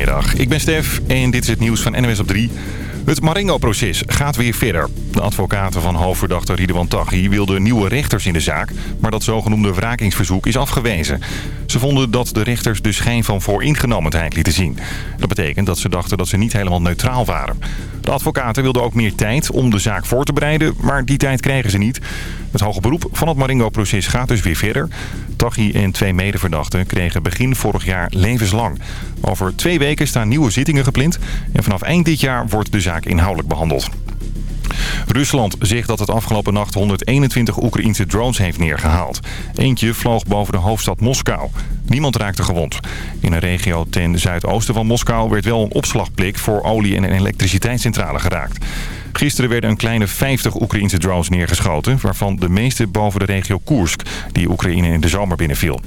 Goedemiddag, ik ben Stef en dit is het nieuws van NWS op 3. Het Marengo-proces gaat weer verder. De advocaten van hoofdverdachte Ridwan Taghi wilden nieuwe rechters in de zaak... maar dat zogenoemde wrakingsverzoek is afgewezen. Ze vonden dat de rechters de schijn van vooringenomenheid lieten zien. Dat betekent dat ze dachten dat ze niet helemaal neutraal waren. De advocaten wilden ook meer tijd om de zaak voor te bereiden, maar die tijd krijgen ze niet. Het hoge beroep van het Marengo-proces gaat dus weer verder. Taghi en twee medeverdachten kregen begin vorig jaar levenslang. Over twee weken staan nieuwe zittingen gepland en vanaf eind dit jaar wordt de zaak inhoudelijk behandeld. Rusland zegt dat het afgelopen nacht 121 Oekraïnse drones heeft neergehaald. Eentje vloog boven de hoofdstad Moskou. Niemand raakte gewond. In een regio ten zuidoosten van Moskou werd wel een opslagplek voor olie- en elektriciteitscentrale geraakt. Gisteren werden een kleine 50 Oekraïnse drones neergeschoten... waarvan de meeste boven de regio Koersk, die Oekraïne in de zomer binnenviel.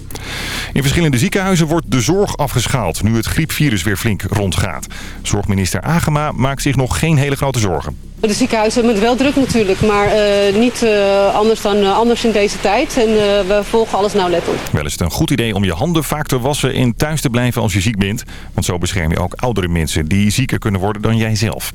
In verschillende ziekenhuizen wordt de zorg afgeschaald... nu het griepvirus weer flink rondgaat. Zorgminister Agema maakt zich nog geen hele grote zorgen. De ziekenhuizen hebben het wel druk natuurlijk, maar uh, niet uh, anders dan uh, anders in deze tijd. En we volgen alles nauwlettend. Wel is het een goed idee om je handen vaak te wassen en thuis te blijven als je ziek bent. Want zo bescherm je ook oudere mensen die zieker kunnen worden dan jijzelf.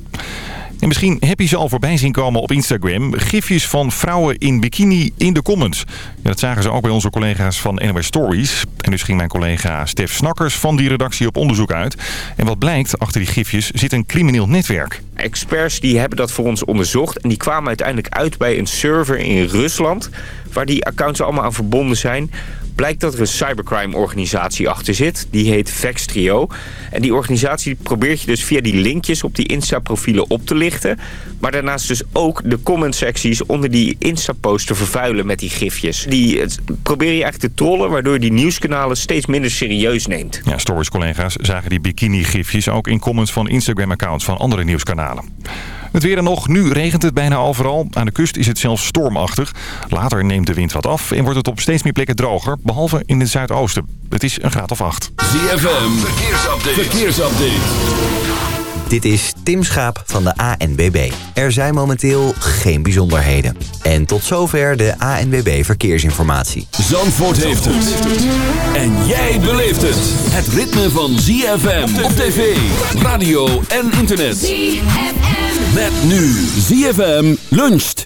En misschien heb je ze al voorbij zien komen op Instagram. Gifjes van vrouwen in bikini in de comments. Ja, dat zagen ze ook bij onze collega's van NOS Stories. En dus ging mijn collega Stef Snakkers van die redactie op onderzoek uit. En wat blijkt, achter die gifjes zit een crimineel netwerk. Experts die hebben dat voor ons onderzocht. En die kwamen uiteindelijk uit bij een server in Rusland... waar die accounts allemaal aan verbonden zijn blijkt dat er een cybercrime-organisatie achter zit. Die heet Vextrio. En die organisatie probeert je dus via die linkjes op die Insta-profielen op te lichten. Maar daarnaast dus ook de comment-secties onder die Insta-post te vervuilen met die gifjes. Die probeer je eigenlijk te trollen, waardoor je die nieuwskanalen steeds minder serieus neemt. Ja, Stories-collega's zagen die bikini-gifjes ook in comments van Instagram-accounts van andere nieuwskanalen. Het weer en nog. Nu regent het bijna overal. Aan de kust is het zelfs stormachtig. Later neemt de wind wat af en wordt het op steeds meer plekken droger. Behalve in het zuidoosten. Het is een graad of acht. ZFM. Verkeersupdate. Verkeersupdate. Dit is Tim Schaap van de ANBB. Er zijn momenteel geen bijzonderheden. En tot zover de ANBB Verkeersinformatie. Zandvoort heeft het. En jij beleeft het. Het ritme van ZFM op tv, radio en internet. ZFM. Met nu ZFM luncht.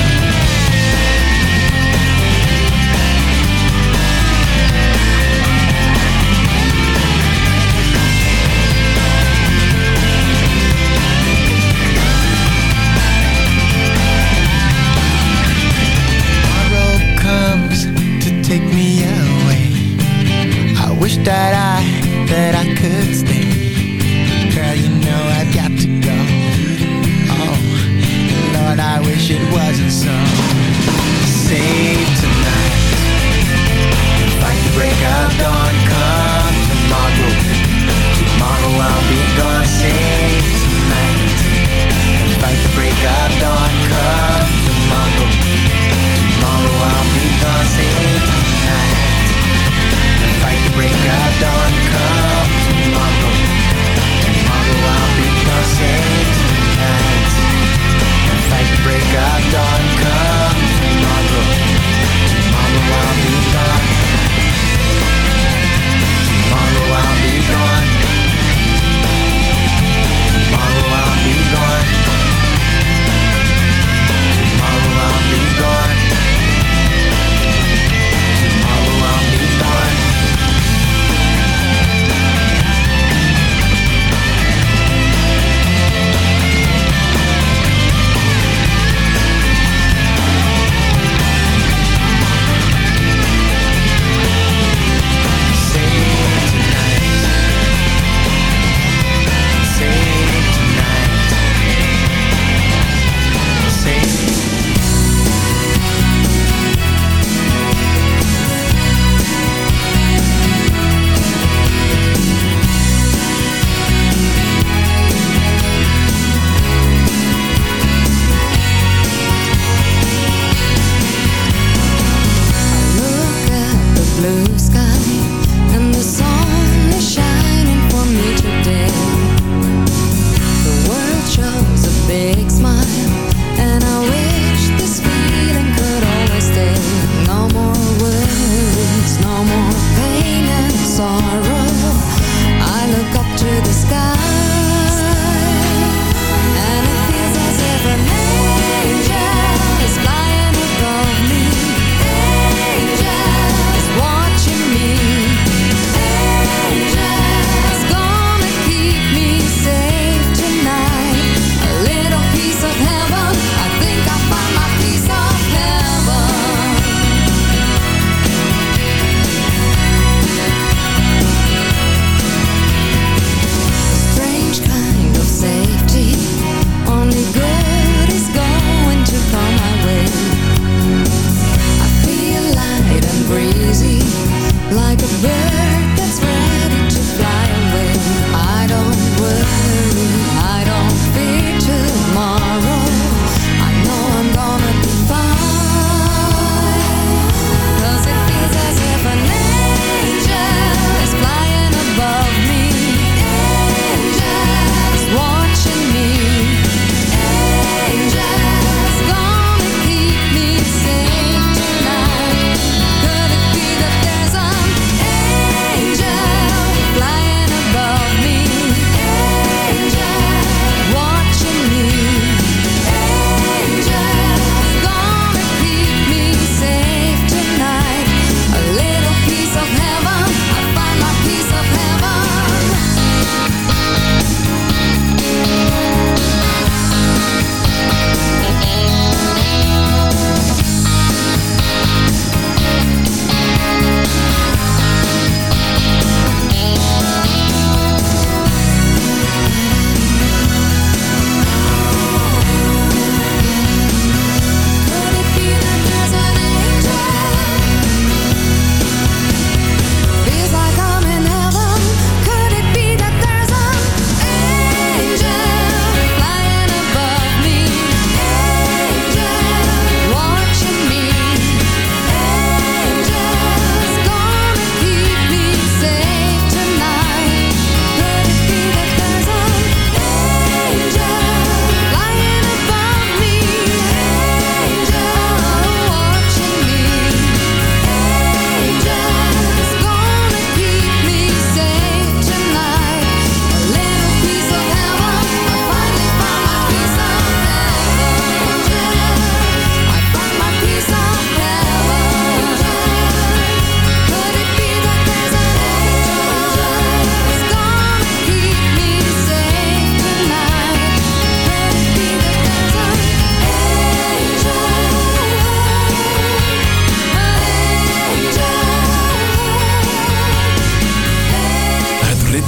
could stand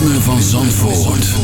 van Zandvoort.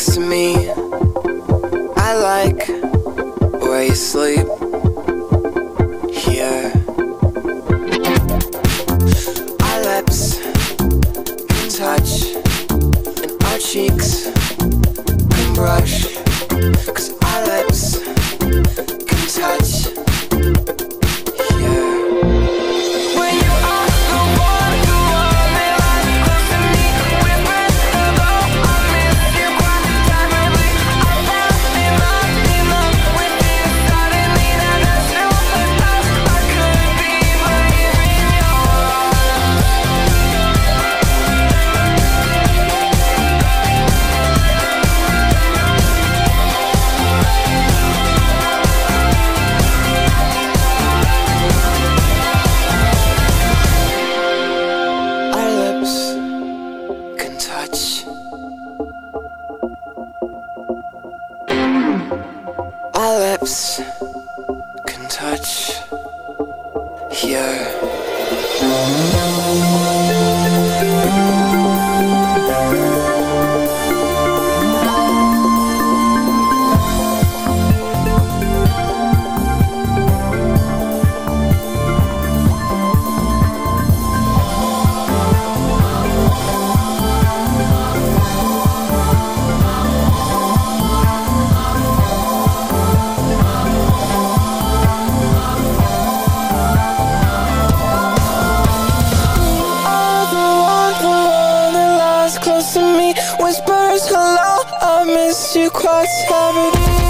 next to me. to cross everything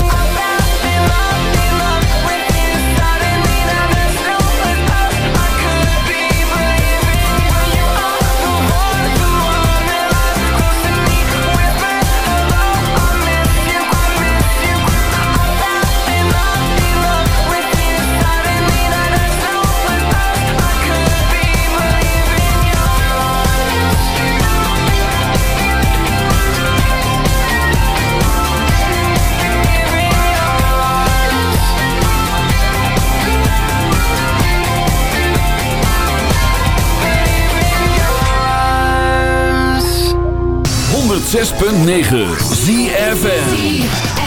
106.9 ZFN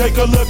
take a look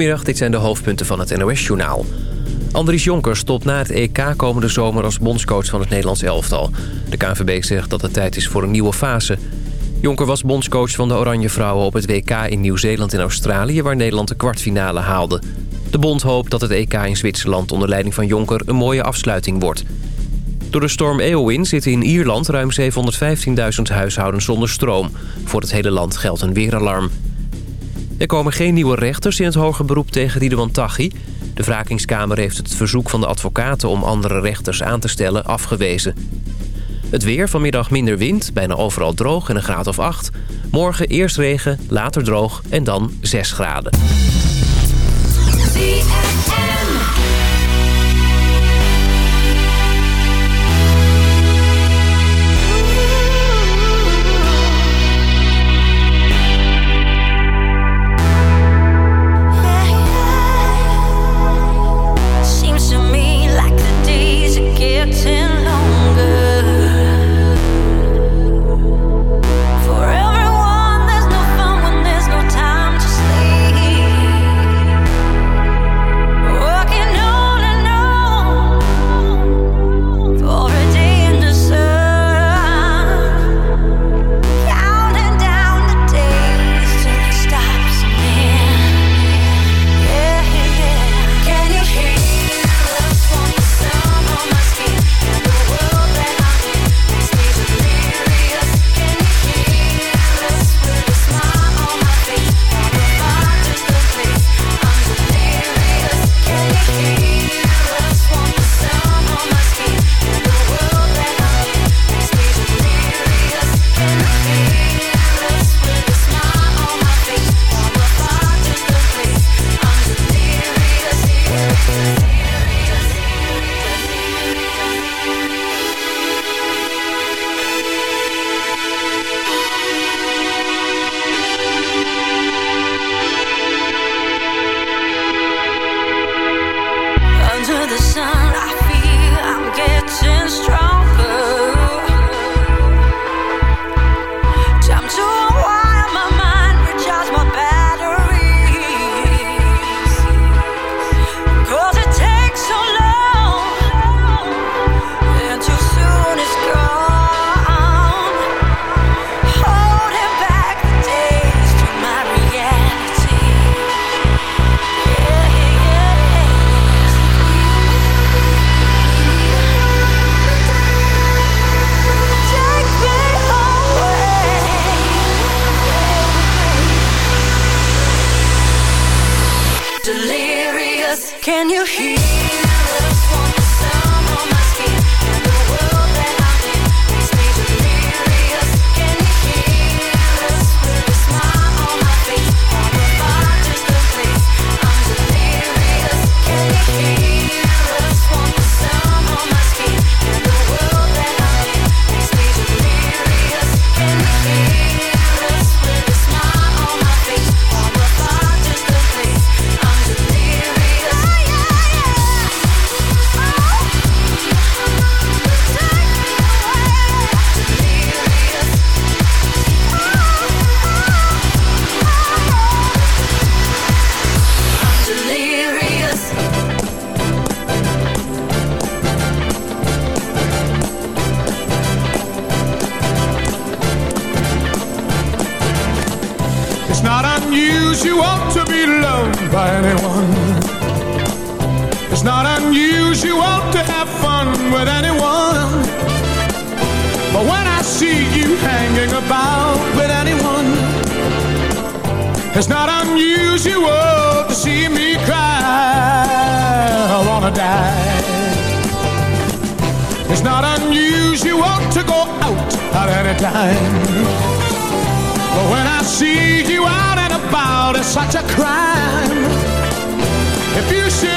Goedemiddag, dit zijn de hoofdpunten van het NOS-journaal. Andries Jonker stopt na het EK komende zomer als bondscoach van het Nederlands elftal. De KNVB zegt dat het tijd is voor een nieuwe fase. Jonker was bondscoach van de Oranje Vrouwen op het WK in Nieuw-Zeeland en Australië... waar Nederland de kwartfinale haalde. De bond hoopt dat het EK in Zwitserland onder leiding van Jonker een mooie afsluiting wordt. Door de storm Eowyn zitten in Ierland ruim 715.000 huishoudens zonder stroom. Voor het hele land geldt een weeralarm. Er komen geen nieuwe rechters in het hoger beroep tegen Ridwan Taghi. De wrakingskamer heeft het verzoek van de advocaten om andere rechters aan te stellen afgewezen. Het weer, vanmiddag minder wind, bijna overal droog en een graad of 8. Morgen eerst regen, later droog en dan 6 graden.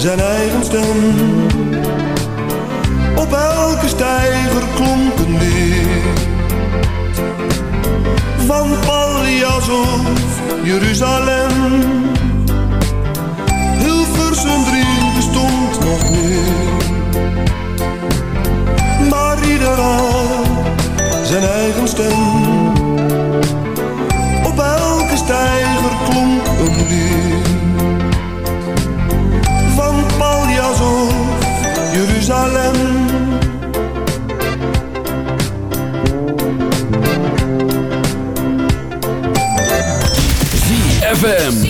zijn eigen stem. Op elke stijger klonk een weer. Van Pallias of Jeruzalem. versum drie bestond nog meer. Maar ieder zijn eigen stem. ZFM.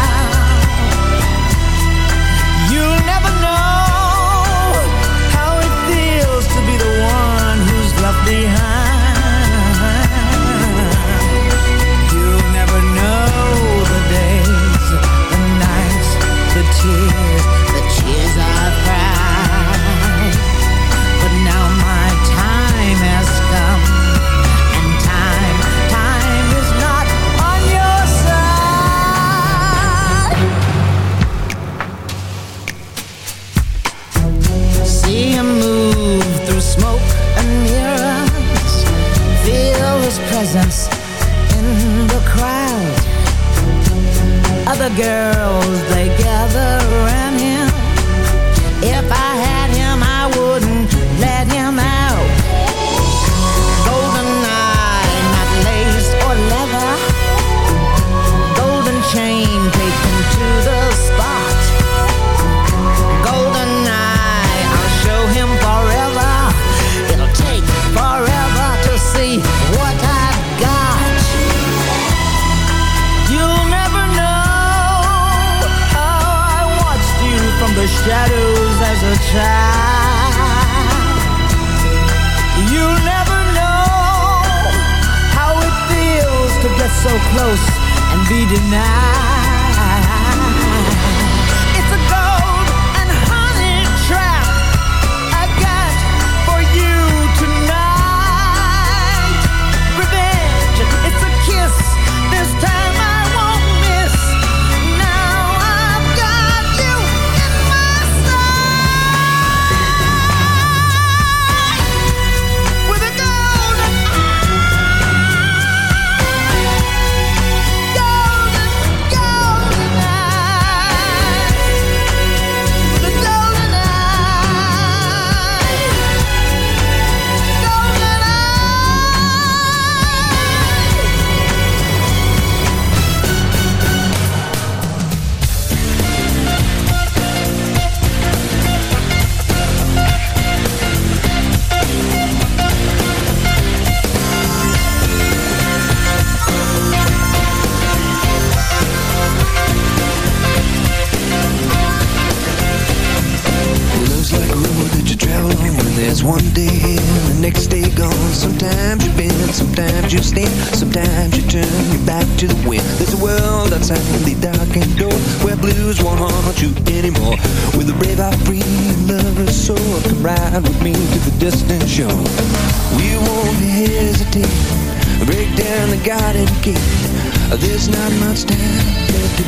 tears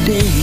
day.